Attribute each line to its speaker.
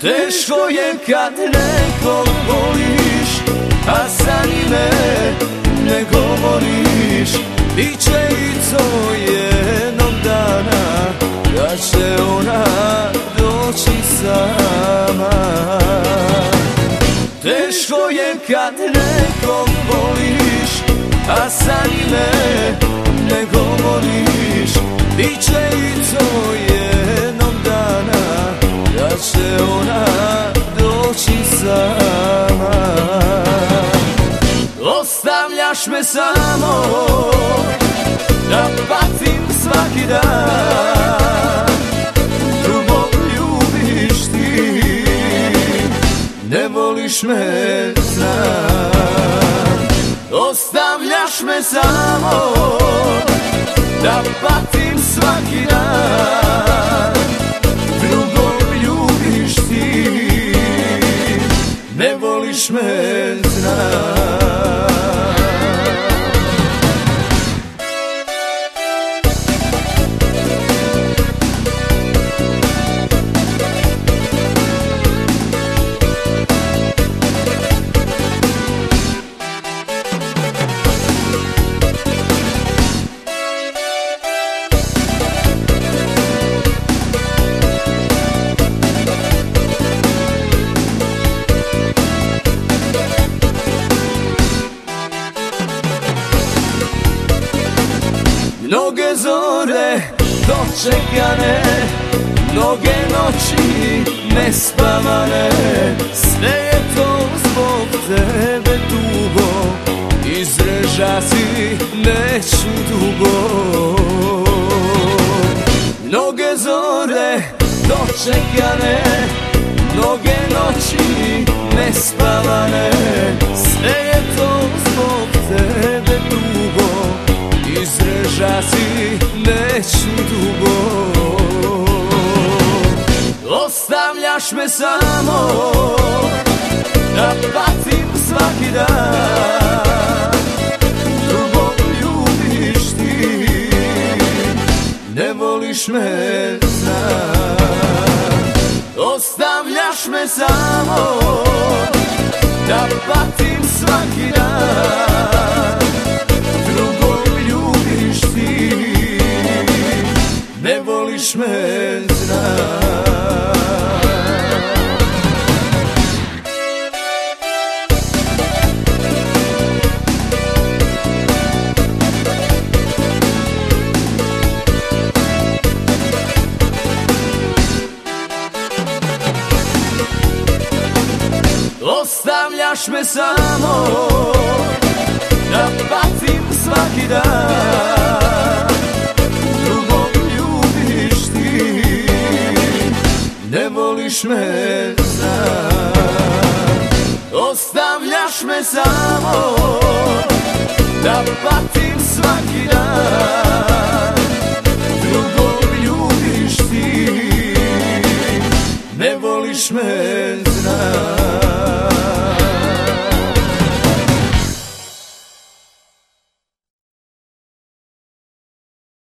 Speaker 1: Teško je kad nekog voliš A za njime ne govoriš. Biće i to jednog dana Da će ona doći sama. Teško je kad nekog voliš A za njime ne Ostavljaš me samo Da patim svaki dan. Drugo ljubiš ti Ne voliš me, znam Ostavljaš me samo Da patim svaki dan. Drugo ljubiš ti Ne voliš me, znam Mnoge zore dočekane Mnoge noći nespavane. Sve je to zbog tebe tugo Izrežati neću dugo. Mnoge zore dočekane Mnoge noći nespavane. Sve je to zbog Ostavljaš me samo Da patim svaki dan. Drugo ljubiš ti Ne voliš me, znam Ostavljaš me samo Da patim svaki dan Ostavljaš me samo Da patim svaki dan. Drugog ljubiš ti Ne voliš me, znam Ostavljaš me samo Da patim svaki dan